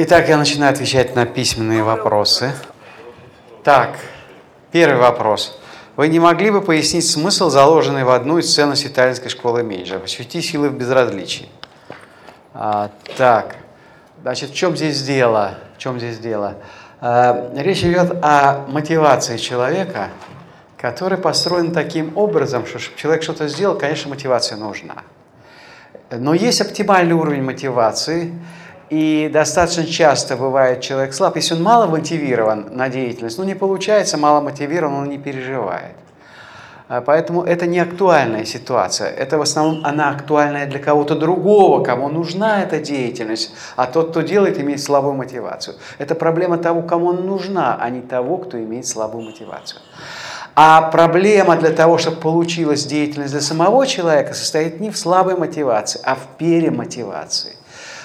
Итак, я начинаю отвечать на письменные вопросы. Так, первый вопрос. Вы не могли бы пояснить смысл, заложенный в одну из ценностей таллинской школы менеджера? Посвяти силы в безразличии. А, так, значит, в чем здесь дело? В чем здесь дело? А, речь идет о мотивации человека, который построен таким образом, что чтобы человек что-то сделал, конечно, мотивация нужна. Но есть оптимальный уровень мотивации – и достаточно часто бывает человек слаб, если он мало мотивирован на деятельность, ну не получается, мало мотивирован, он не переживает. А поэтому это не актуальная ситуация. Это в основном она актуальная для кого-то другого, кому нужна эта деятельность, а тот, кто делает, имеет слабую мотивацию. Это проблема того, кому она нужна, а не того, кто имеет слабую мотивацию. А проблема для того, чтобы получилась деятельность для самого человека, состоит не в слабой мотивации, а в перемотивации.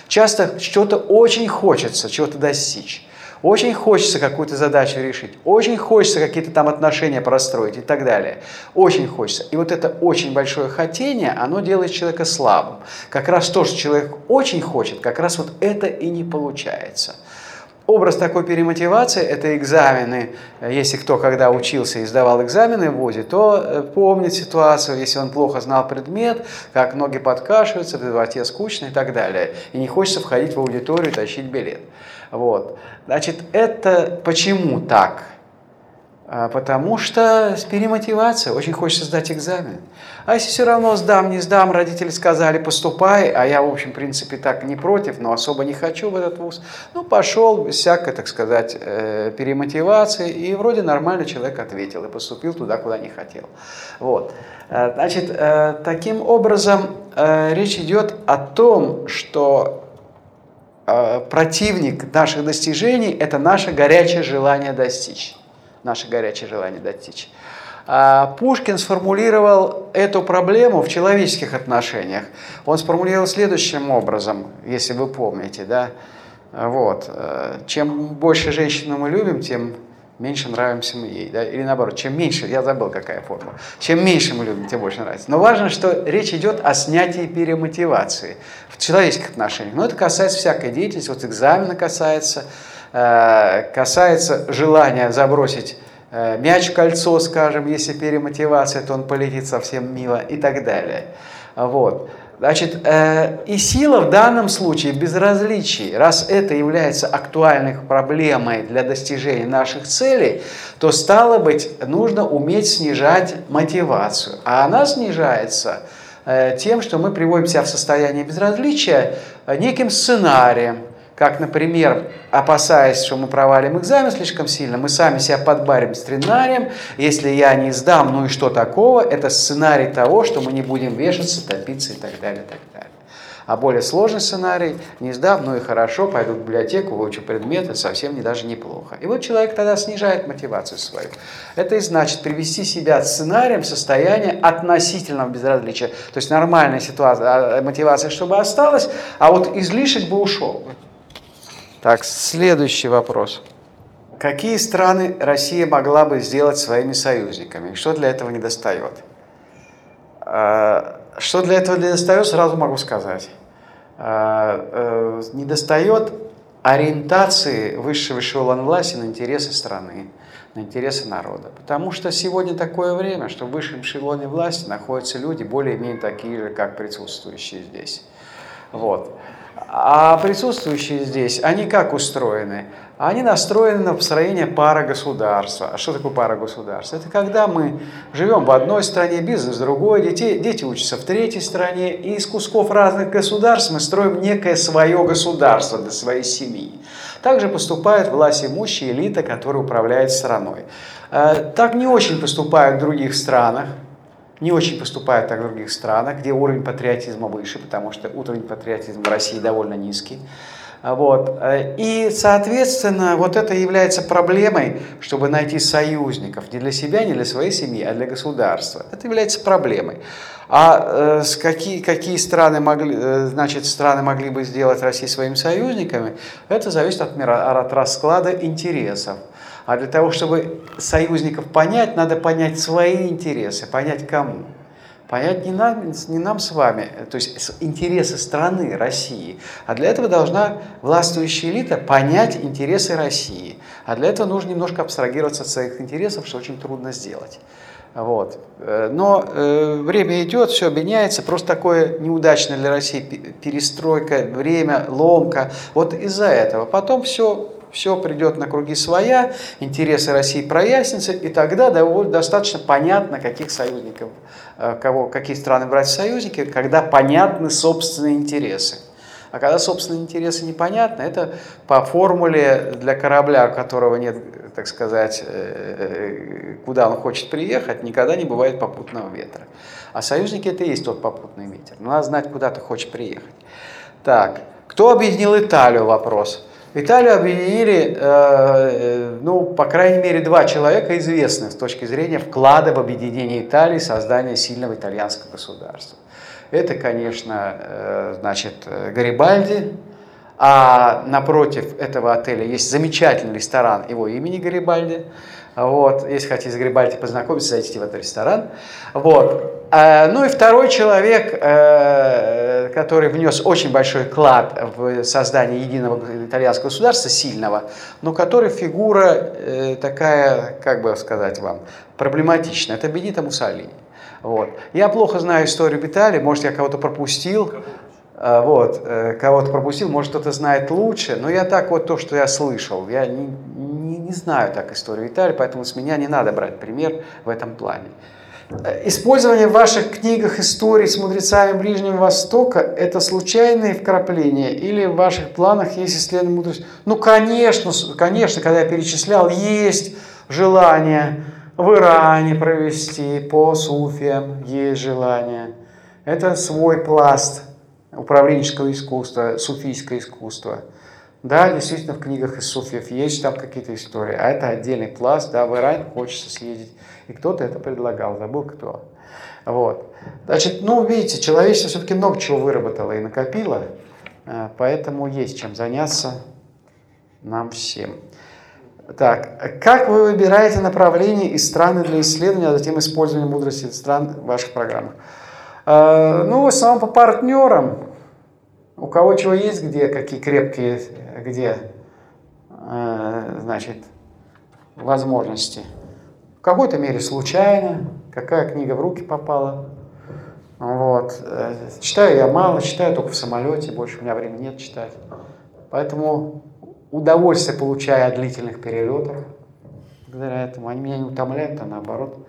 Часто что-то очень хочется, чего-то достичь. Очень хочется какую-то задачу решить, очень хочется какие-то там отношения простроить и так далее. Очень хочется. И вот это очень большое хотение, оно делает человека слабым. Как раз то, что человек очень хочет, как раз вот это и не получается. Образ такой перемотивации – это экзамены. Если кто когда учился и сдавал экзамены в ВУЗе, то э, помнит ситуацию, если он плохо знал предмет, как ноги подкашиваются, в животе скучно и так далее. И не хочется входить в аудиторию и тащить билет. Вот. Значит, это почему так? А, потому что с перемотивацией очень хочется сдать экзамен. А если все равно сдам, не сдам, родители сказали, поступай, а я, в общем, в принципе, так не против, но особо не хочу в этот вуз, ну, пошел, всякой, так сказать, э, перемотивации, и вроде нормально человек ответил и поступил туда, куда не хотел. Вот. Э, значит, э, таким образом речь идет о том, что противник наших достижений – это наше горячее желание достичь наше горячее желание достичь. А Пушкин сформулировал эту проблему в человеческих отношениях. Он сформулировал следующим образом, если вы помните, да, вот, э, чем больше женщину мы любим, тем меньше нравимся мы ей, да, или наоборот, чем меньше, я забыл, какая формула, чем меньше мы любим, тем больше нравится. Но важно, что речь идет о снятии перемотивации в человеческих отношениях. Но это касается всякой деятельности, вот экзамена касается, касается желания забросить э, мяч в кольцо, скажем, если перемотивация, то он полетит совсем мило и так далее. Вот. Значит, э, и сила в данном случае безразличие. Раз это является актуальной проблемой для достижения наших целей, то стало быть, нужно уметь снижать мотивацию. А она снижается тем, что мы приводим себя в состояние безразличия неким сценарием, как, например, опасаясь, что мы провалим экзамен слишком сильно, мы сами себя подбарим сценарием. Если я не сдам, ну и что такого? Это сценарий того, что мы не будем вешаться, топиться и так далее, и так далее. А более сложный сценарий, не сдав, ну и хорошо, пойду в библиотеку, выучу предметы, совсем не даже неплохо. И вот человек тогда снижает мотивацию свою. Это и значит привести себя сценарием в состояние относительного безразличия. То есть нормальная ситуация, а, мотивация, чтобы осталась, а вот излишек бы ушел. Так, следующий вопрос. Какие страны Россия могла бы сделать своими союзниками? Что для этого не достает? А, что для этого не достает, сразу могу сказать. А, э, не достает ориентации высшего эшелона власти на интересы страны, на интересы народа. Потому что сегодня такое время, что в высшем эшелоне власти находятся люди более-менее такие же, как присутствующие здесь. Вот. А присутствующие здесь, они как устроены? Они настроены на построение пара государства. А что такое пара государства? Это когда мы живем в одной стране, бизнес в другой, дети, дети учатся в третьей стране, и из кусков разных государств мы строим некое свое государство для своей семьи. Также поступает власть имущая элита, которая управляет страной. Э, так не очень поступают в других странах не очень поступают так в других странах, где уровень патриотизма выше, потому что уровень патриотизма в России довольно низкий. Вот. И, соответственно, вот это является проблемой, чтобы найти союзников не для себя, не для своей семьи, а для государства. Это является проблемой. А э, какие, какие страны, могли, э, значит, страны могли бы сделать Россию своими союзниками, это зависит от, мира, от расклада интересов. А для того, чтобы союзников понять, надо понять свои интересы, понять кому. понять не нам, не нам с вами, то есть интересы страны, России, а для этого должна властвующая элита понять интересы России. А для этого нужно немножко абстрагироваться от своих интересов, что очень трудно сделать. Вот. Э, но э, время идет, все меняется, просто такое неудачное для России перестройка, время, ломка. Вот из-за этого. Потом все все придет на круги своя, интересы России прояснятся, и тогда довольно, достаточно понятно, каких союзников, э, кого, какие страны брать в союзники, когда понятны собственные интересы. А когда собственные интересы непонятны, это по формуле для корабля, у которого нет, так сказать, э, э, куда он хочет приехать, никогда не бывает попутного ветра. А союзники это и есть тот попутный ветер. Но надо знать, куда ты хочешь приехать. Так, кто объединил Италию? Вопрос. Италию объединили, э, ну, по крайней мере, два человека известных с точки зрения вклада в объединение Италии, создание сильного итальянского государства. Это, конечно, э, значит, Гарибальди, а напротив этого отеля есть замечательный ресторан его имени Гарибальди. Вот, если хотите с Гарибальди познакомиться, зайдите в этот ресторан. Вот. А, ну и второй человек, э, который внес очень большой вклад в создание единого итальянского государства, сильного, но который фигура э, такая, как бы сказать вам, проблематичная, это Бенито Муссолини. Вот. Я плохо знаю историю Италии, может, я кого-то пропустил. А, вот, э, кого-то пропустил, может, кто-то знает лучше, но я так вот то, что я слышал, я не, не, не знаю так историю Италии, поэтому с меня не надо брать пример в этом плане. Э, использование в ваших книгах историй с мудрецами Ближнего Востока – это случайные вкрапления или в ваших планах есть исследование мудрости? Ну, конечно, конечно, когда я перечислял, есть желание в Иране провести по суфиям, есть желание. Это свой пласт управленческого искусства, суфийское искусство. Да, действительно, в книгах из суфиев есть там какие-то истории, а это отдельный пласт, да, в Иран хочется съездить. И кто-то это предлагал, забыл кто. Вот. Значит, ну, видите, человечество все-таки много чего выработало и накопило, э, поэтому есть чем заняться нам всем. Так, как вы выбираете направление и страны для исследования, а затем использования мудрости стран в ваших программах? Э, ну, в основном по партнерам. У кого чего есть, где, какие крепкие, где, э, значит, возможности в какой-то мере случайно, какая книга в руки попала. Вот. Читаю я мало, читаю только в самолете, больше у меня времени нет читать. Поэтому удовольствие получаю от длительных перелетов. Благодаря этому они меня не утомляют, а наоборот